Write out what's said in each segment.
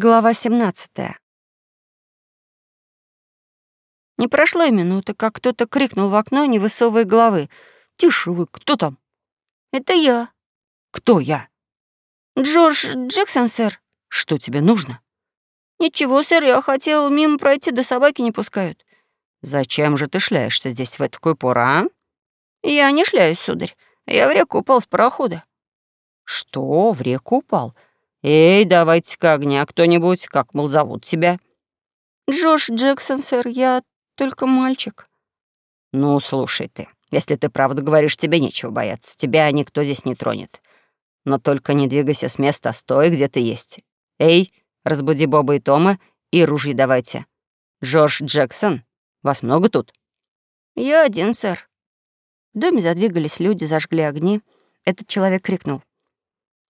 Глава 17. Не прошло и минуты, как кто-то крикнул в окно, не высовывая головы. «Тише вы, кто там?» «Это я». «Кто я?» «Джордж Джексон, сэр». «Что тебе нужно?» «Ничего, сэр, я хотел мимо пройти, да собаки не пускают». «Зачем же ты шляешься здесь в такую пору, а?» «Я не шляюсь, сударь. Я в реку упал с парохода». «Что, в реку упал?» «Эй, давайте-ка огня кто-нибудь, как, мол, зовут тебя?» «Джош Джексон, сэр, я только мальчик». «Ну, слушай ты, если ты правду говоришь, тебе нечего бояться, тебя никто здесь не тронет. Но только не двигайся с места, стой, где ты есть. Эй, разбуди Боба и Тома, и ружья давайте. Джордж Джексон, вас много тут?» «Я один, сэр». В доме задвигались люди, зажгли огни. Этот человек крикнул.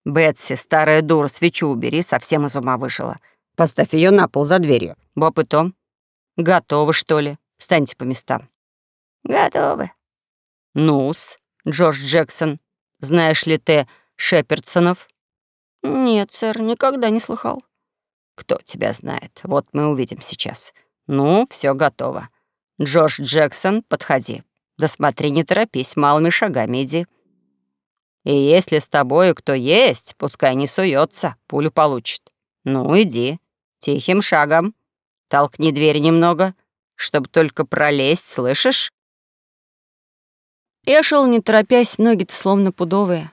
«Бетси, старая дура, свечу убери, совсем из ума вышла. Поставь ее на пол за дверью. Боб и Том, готовы, что ли? Встаньте по местам». «Готовы». «Ну-с, Джордж Джексон, знаешь ли ты Шепердсонов?» «Нет, сэр, никогда не слыхал». «Кто тебя знает? Вот мы увидим сейчас. Ну, все готово. Джордж Джексон, подходи. Да смотри, не торопись, малыми шагами иди». И если с тобой кто есть, пускай не суется, пулю получит. Ну, иди, тихим шагом. Толкни дверь немного, чтобы только пролезть, слышишь? Я шел не торопясь, ноги-то словно пудовые.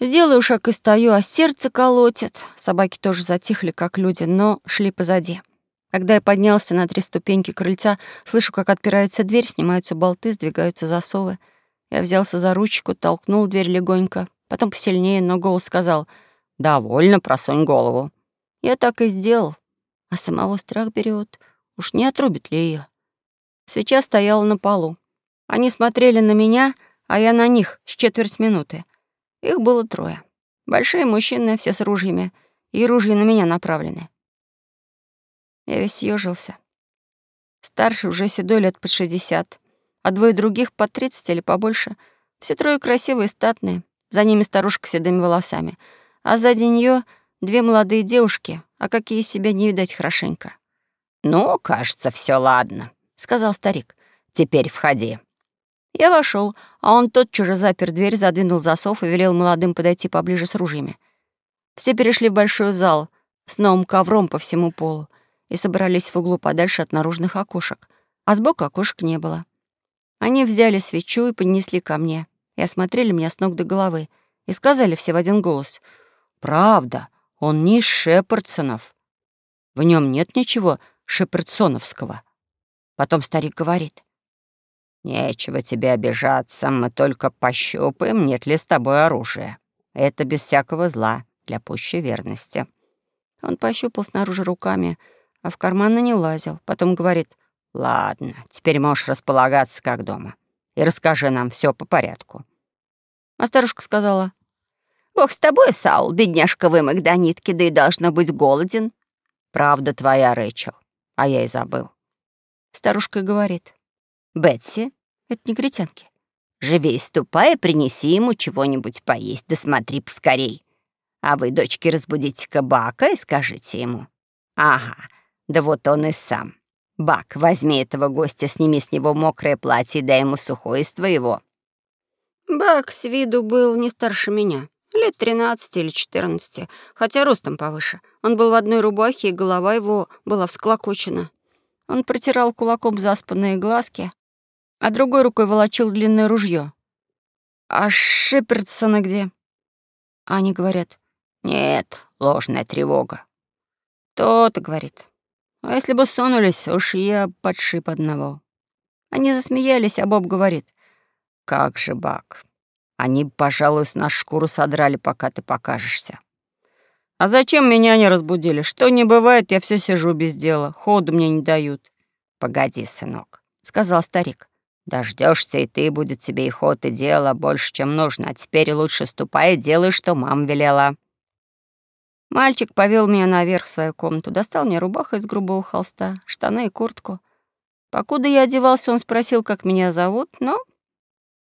Сделаю шаг и стою, а сердце колотит. Собаки тоже затихли, как люди, но шли позади. Когда я поднялся на три ступеньки крыльца, слышу, как отпирается дверь, снимаются болты, сдвигаются засовы. Я взялся за ручку, толкнул дверь легонько, потом посильнее, но голос сказал «Довольно, просунь голову». Я так и сделал, а самого страх берет. Уж не отрубит ли ее? Свеча стояла на полу. Они смотрели на меня, а я на них с четверть минуты. Их было трое. Большие мужчины, все с ружьями, и ружья на меня направлены. Я весь съежился. Старший уже седой лет под шестьдесят а двое других по тридцать или побольше. Все трое красивые, статные, за ними старушка с седыми волосами, а сзади нее две молодые девушки, а какие себя не видать хорошенько. «Ну, кажется, все ладно», — сказал старик. «Теперь входи». Я вошел, а он тотчас же запер дверь, задвинул засов и велел молодым подойти поближе с ружьями. Все перешли в большой зал с новым ковром по всему полу и собрались в углу подальше от наружных окошек, а сбоку окошек не было. Они взяли свечу и поднесли ко мне, и осмотрели меня с ног до головы, и сказали все в один голос, «Правда, он не из Шепардсонов. В нем нет ничего шепардсоновского». Потом старик говорит, «Нечего тебе обижаться, мы только пощупаем, нет ли с тобой оружия. Это без всякого зла, для пущей верности». Он пощупал снаружи руками, а в карманы не лазил. Потом говорит, «Ладно, теперь можешь располагаться как дома. И расскажи нам все по порядку». А старушка сказала, «Бог с тобой, Саул, бедняжка вымок до нитки, да и должно быть голоден». «Правда твоя, Рэчел, а я и забыл». Старушка говорит, «Бетси, это негритянки, живей ступай и принеси ему чего-нибудь поесть, да смотри поскорей. А вы, дочки, разбудите кабака и скажите ему». «Ага, да вот он и сам». Бак, возьми этого гостя, сними с него мокрое платье и дай ему сухое из твоего». Бак с виду был не старше меня, лет 13 или 14, хотя ростом повыше. Он был в одной рубахе, и голова его была всклокочена. Он протирал кулаком заспанные глазки, а другой рукой волочил длинное ружье. «А Шипердсона где?» Они говорят, «Нет, ложная тревога». «То-то», — говорит, а если бы сунулись, уж я подшип одного. Они засмеялись, а Боб говорит. Как же, Бак, они, пожалуй, с нас шкуру содрали, пока ты покажешься. А зачем меня не разбудили? Что не бывает, я все сижу без дела, ходу мне не дают. Погоди, сынок, сказал старик. Дождешься, и ты будет тебе и ход, и дело больше, чем нужно. А теперь лучше ступай и делай, что мама велела. Мальчик повел меня наверх в свою комнату, достал мне рубаху из грубого холста, штаны и куртку. Покуда я одевался, он спросил, как меня зовут, но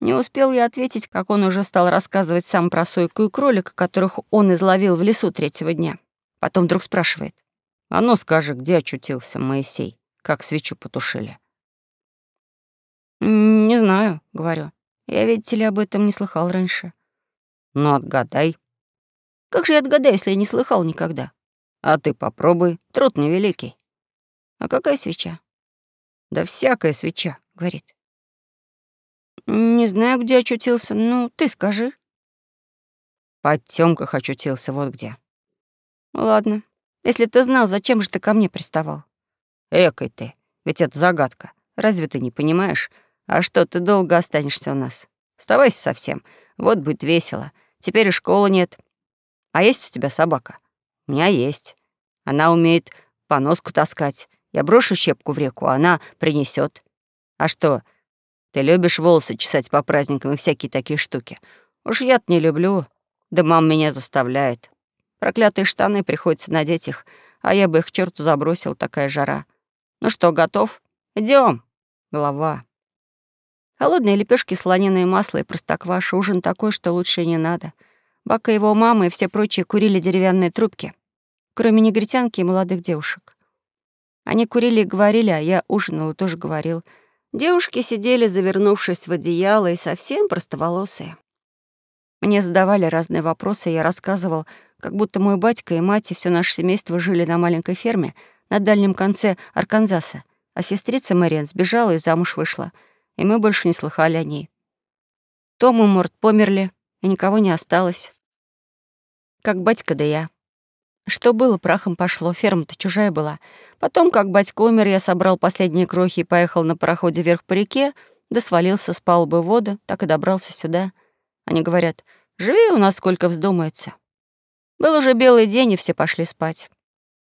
не успел я ответить, как он уже стал рассказывать сам про сойку и кролика, которых он изловил в лесу третьего дня. Потом вдруг спрашивает. «А ну скажи, где очутился Моисей? Как свечу потушили?» «Не знаю», — говорю. «Я, видите ли, об этом не слыхал раньше». «Ну, отгадай». «Как же я отгадаю, если я не слыхал никогда?» «А ты попробуй, труд невеликий». «А какая свеча?» «Да всякая свеча», — говорит. «Не знаю, где очутился. Ну, ты скажи». Под тёмках очутился вот где. Ладно. Если ты знал, зачем же ты ко мне приставал? Экой ты, ведь это загадка. Разве ты не понимаешь? А что, ты долго останешься у нас? Оставайся совсем. Вот будет весело. Теперь и школы нет. А есть у тебя собака? У меня есть. Она умеет поноску таскать. Я брошу щепку в реку, а она принесет. А что, ты любишь волосы чесать по праздникам и всякие такие штуки? Уж я-то не люблю. Да мама меня заставляет. Проклятые штаны, приходится надеть их, а я бы их черту забросил, такая жара. Ну что, готов? Идем. Голова. Холодные лепешки, слониное масло и простокваша. Ужин такой, что лучше не надо. Бака его мама и все прочие курили деревянные трубки, кроме негритянки и молодых девушек. Они курили и говорили, а я ужинал и тоже говорил. Девушки сидели, завернувшись в одеяло, и совсем простоволосые. Мне задавали разные вопросы, и я рассказывал, как будто мой батька и мать и все наше семейство жили на маленькой ферме на дальнем конце Арканзаса, а сестрица Мэриан сбежала и замуж вышла, и мы больше не слыхали о ней. Том и Морт померли, и никого не осталось. Как батька да я. Что было, прахом пошло, ферма-то чужая была. Потом, как батька умер, я собрал последние крохи и поехал на пароходе вверх по реке, да свалился с палубы в воду, так и добрался сюда. Они говорят, живи у нас сколько вздумается. Был уже белый день, и все пошли спать.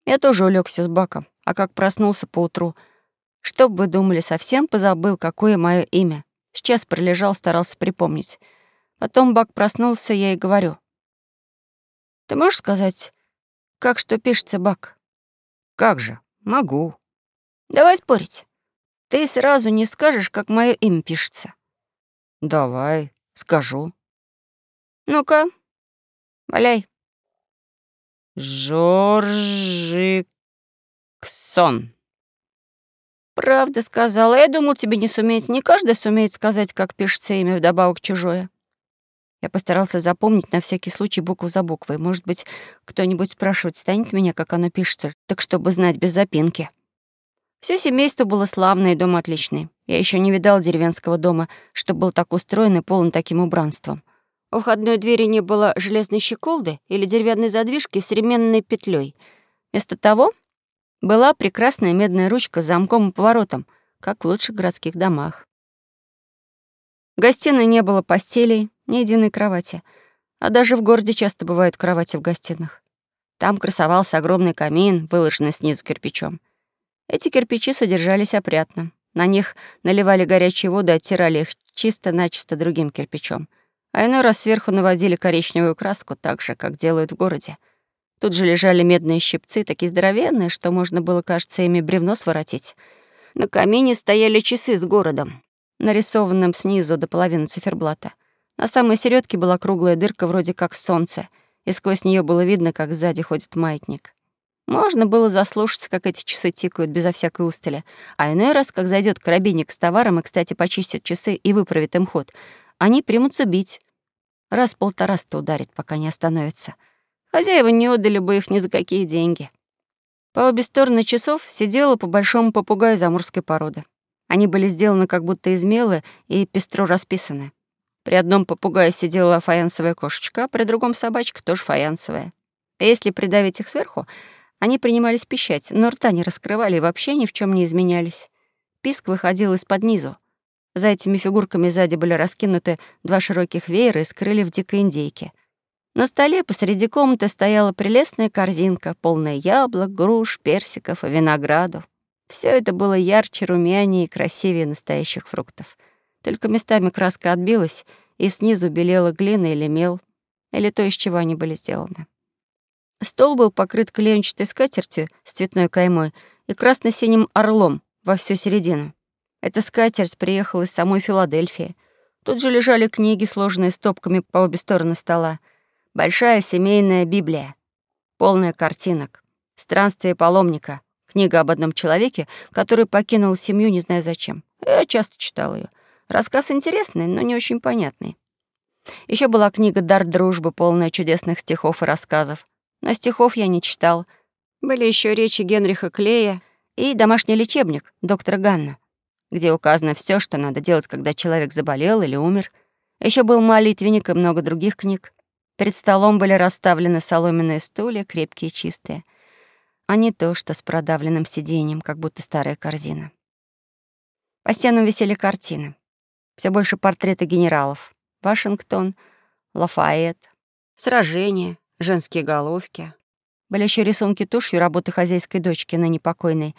Я тоже улегся с баком, а как проснулся поутру, что бы вы думали, совсем позабыл, какое мое имя. Сейчас пролежал, старался припомнить. Потом Бак проснулся, я и говорю. «Ты можешь сказать, как что пишется, Бак?» «Как же? Могу». «Давай спорить. Ты сразу не скажешь, как мое имя пишется». «Давай, скажу». Ну-ка, валяй. Жоржиксон. Правда сказала. Я думал, тебе не суметь. Не каждый сумеет сказать, как пишется имя вдобавок чужое. Я постарался запомнить на всякий случай букву за буквой. Может быть, кто-нибудь спрашивать станет меня, как оно пишется, так чтобы знать без запинки. Все семейство было славное и дом отличный. Я еще не видал деревенского дома, что был так устроен и полон таким убранством. У входной двери не было железной щеколды или деревянной задвижки с ременной петлей. Вместо того была прекрасная медная ручка с замком и поворотом, как в лучших городских домах. В гостиной не было постелей, ни единой кровати. А даже в городе часто бывают кровати в гостиных. Там красовался огромный камин, выложенный снизу кирпичом. Эти кирпичи содержались опрятно. На них наливали горячую воду и оттирали их чисто-начисто другим кирпичом — а иной раз сверху наводили коричневую краску, так же, как делают в городе. Тут же лежали медные щипцы, такие здоровенные, что можно было, кажется, ими бревно своротить. На камине стояли часы с городом, нарисованным снизу до половины циферблата. На самой середке была круглая дырка, вроде как солнце, и сквозь нее было видно, как сзади ходит маятник. Можно было заслушаться, как эти часы тикают безо всякой устали. А иной раз, как зайдет карабинник с товаром и, кстати, почистит часы и выправит им ход, они примутся бить. Раз полтораста ударить, пока не остановятся. Хозяева не отдали бы их ни за какие деньги. По обе стороны часов сидела по большому попугаю заморской породы. Они были сделаны как будто из мела и пестро расписаны. При одном попугае сидела фаянсовая кошечка, а при другом собачка тоже фаянсовая. И если придавить их сверху, они принимались пищать, но рта не раскрывали и вообще ни в чем не изменялись. Писк выходил из-под низу. За этими фигурками сзади были раскинуты два широких веера скрыли в дикой индейке. На столе посреди комнаты стояла прелестная корзинка, полная яблок, груш, персиков и винограду. Все это было ярче, румянее и красивее настоящих фруктов. Только местами краска отбилась, и снизу белела глина или мел, или то, из чего они были сделаны. Стол был покрыт клеенчатой скатертью с цветной каймой и красно-синим орлом во всю середину. Эта скатерть приехала из самой Филадельфии. Тут же лежали книги, сложенные стопками по обе стороны стола. Большая семейная Библия. полная картинок. «Странствие паломника», книга об одном человеке, который покинул семью не знаю зачем. Я часто читал ее. Рассказ интересный, но не очень понятный. Еще была книга «Дар дружбы», полная чудесных стихов и рассказов. Но стихов я не читал. Были еще речи Генриха Клея и домашний лечебник доктора Ганна, где указано все, что надо делать, когда человек заболел или умер. Еще был молитвенник и много других книг. Перед столом были расставлены соломенные стулья, крепкие и чистые. А не то, что с продавленным сиденьем, как будто старая корзина. По стенам висели картины. Все больше портреты генералов. Вашингтон, Лафайет, сражения, женские головки. Были еще рисунки тушью работы хозяйской дочки, на непокойной.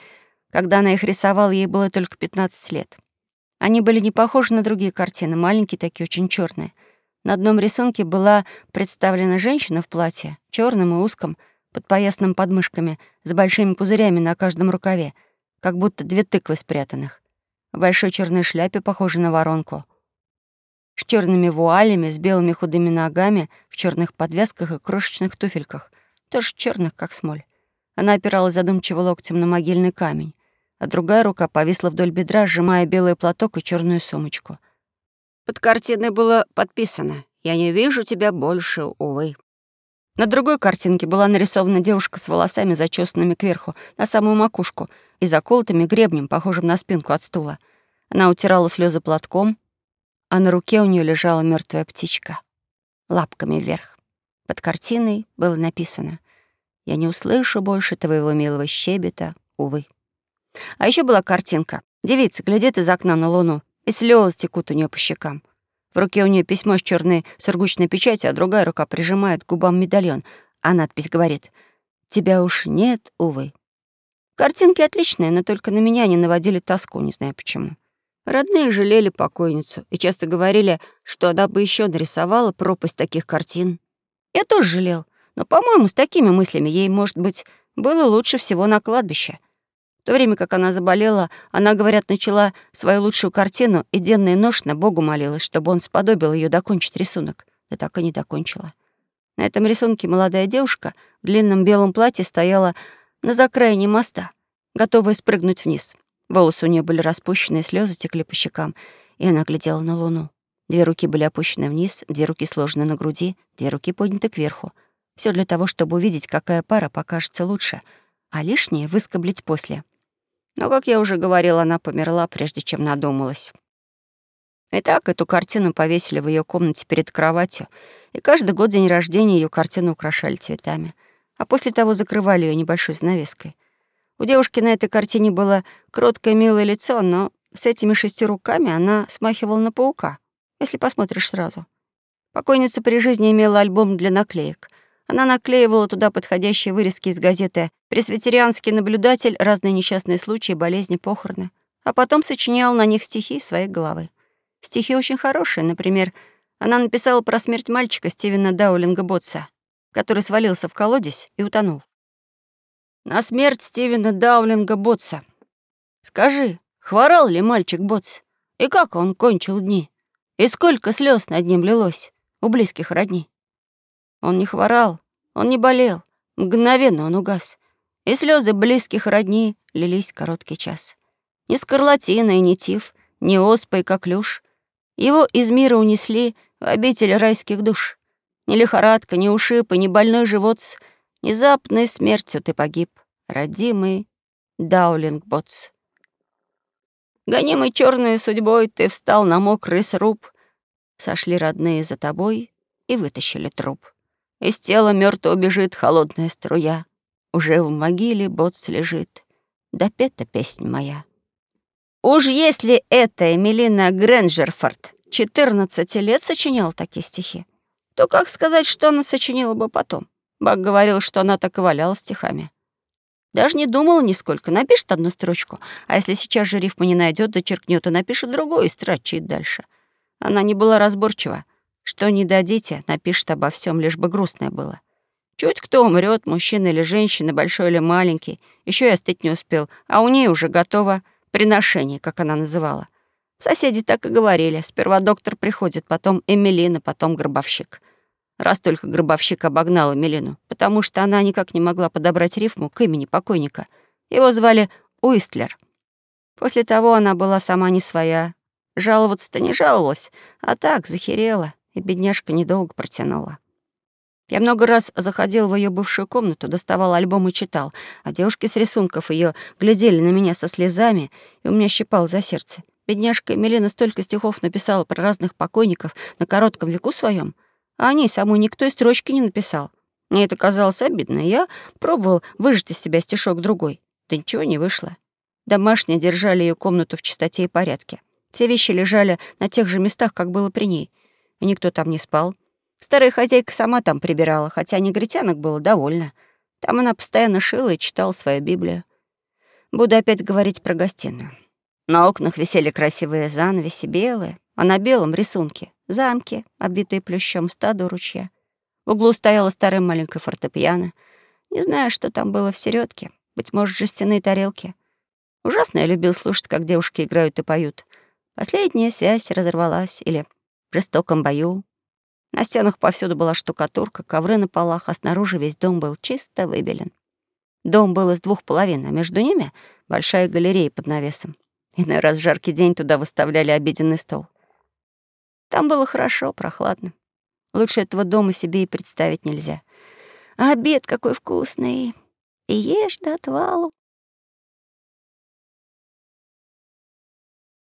Когда она их рисовала, ей было только 15 лет. Они были не похожи на другие картины, маленькие такие, очень черные. На одном рисунке была представлена женщина в платье, черном и узком, под поясным подмышками, с большими пузырями на каждом рукаве, как будто две тыквы спрятанных. В большой черной шляпе, похожей на воронку. С черными вуалями, с белыми худыми ногами, в черных подвязках и крошечных туфельках, тоже черных, как смоль. Она опиралась задумчиво локтем на могильный камень, а другая рука повисла вдоль бедра, сжимая белый платок и черную сумочку — под картиной было подписано «Я не вижу тебя больше, увы». На другой картинке была нарисована девушка с волосами, зачесанными кверху, на самую макушку, и заколотыми гребнем, похожим на спинку от стула. Она утирала слезы платком, а на руке у нее лежала мертвая птичка, лапками вверх. Под картиной было написано «Я не услышу больше твоего милого щебета, увы». А еще была картинка. Девица глядит из окна на луну и слезы текут у нее по щекам. В руке у нее письмо с черной сургучной печатью, а другая рука прижимает к губам медальон, а надпись говорит «Тебя уж нет, увы». Картинки отличные, но только на меня они наводили тоску, не знаю почему. Родные жалели покойницу и часто говорили, что она бы еще нарисовала пропасть таких картин. Я тоже жалел, но, по-моему, с такими мыслями ей, может быть, было лучше всего на кладбище — в то время как она заболела, она, говорят, начала свою лучшую картину и денно и ношно Богу молилась, чтобы он сподобил ее докончить рисунок. Да так и не докончила. На этом рисунке молодая девушка в длинном белом платье стояла на закраине моста, готовая спрыгнуть вниз. Волосы у нее были распущены, слезы текли по щекам, и она глядела на луну. Две руки были опущены вниз, две руки сложены на груди, две руки подняты кверху. Все для того, чтобы увидеть, какая пара покажется лучше, а лишнее выскоблить после. Но, как я уже говорила, она померла, прежде чем надумалась. Итак, эту картину повесили в ее комнате перед кроватью, и каждый год день рождения ее картину украшали цветами, а после того закрывали ее небольшой занавеской. У девушки на этой картине было кроткое милое лицо, но с этими шестью руками она смахивала на паука, если посмотришь сразу. Покойница при жизни имела альбом для наклеек — она наклеивала туда подходящие вырезки из газеты «Пресвитерианский наблюдатель. Разные несчастные случаи, болезни, похороны». А потом сочиняла на них стихи из своей головы. Стихи очень хорошие. Например, она написала про смерть мальчика Стивена Даулинга Ботса, который свалился в колодец и утонул. На смерть Стивена Даулинга Ботса. Скажи, хворал ли мальчик Ботс? И как он кончил дни? И сколько слез над ним лилось у близких родней? Он не хворал, он не болел. Мгновенно он угас. И слезы близких родней лились короткий час. Ни скарлатина и ни тиф, ни оспа и коклюш. Его из мира унесли в обитель райских душ. Ни лихорадка, ни ушиб и ни больной живот с внезапной смертью ты погиб, родимый Даулинг-Ботс. Гонимый черной судьбой, ты встал на мокрый сруб. Сошли родные за тобой и вытащили труп. Из тела мертвого бежит холодная струя. Уже в могиле боц лежит. Допета песня моя. Уж если это Эмилина Грэнджерфорд 14 лет сочиняла такие стихи, то как сказать, что она сочинила бы потом? Бак говорил, что она так и валяла стихами. Даже не думала нисколько. Напишет одну строчку, а если сейчас же рифма не найдет, зачеркнет и напишет другую и строчит дальше. Она не была разборчива. Что не дадите, напишет обо всем, лишь бы грустное было. Чуть кто умрет, мужчина или женщина, большой или маленький, еще и остыть не успел, а у ней уже готово приношение, как она называла. Соседи так и говорили. Сперва доктор приходит, потом Эмилина, потом гробовщик. раз только гробовщик обогнал Милину, потому что она никак не могла подобрать рифму к имени покойника. Его звали Уистлер. После того она была сама не своя. Жаловаться-то не жаловалась, а так захерела, и бедняжка недолго протянула. Я много раз заходил в ее бывшую комнату, доставал альбом и читал, а девушки с рисунков ее глядели на меня со слезами, и у меня щипало за сердце. Бедняжка Милена столько стихов написала про разных покойников на коротком веку своем, а о ней самой никто и строчки не написал. Мне это казалось обидно, и я пробовал выжать из себя стишок другой. Да ничего не вышло. Домашние держали ее комнату в чистоте и порядке. Все вещи лежали на тех же местах, как было при ней, и никто там не спал. Старая хозяйка сама там прибирала, хотя негритянок было довольно. Там она постоянно шила и читала свою Библию. Буду опять говорить про гостиную. На окнах висели красивые занавеси, белые, а на белом — рисунки. Замки, обвитые плющом, стадо ручья. В углу стояла старая маленькая фортепиано. Не знаю, что там было в середке. Быть может, жестяные тарелки. Ужасно я любил слушать, как девушки играют и поют. Последняя связь разорвалась или жестоком бою на стенах повсюду была штукатурка, ковры на полах, а снаружи весь дом был чисто выбелен. Дом был из двух половин, а между ними — большая галерея под навесом. Иной раз в жаркий день туда выставляли обеденный стол. Там было хорошо, прохладно. Лучше этого дома себе и представить нельзя. А обед какой вкусный. И ешь до отвалу.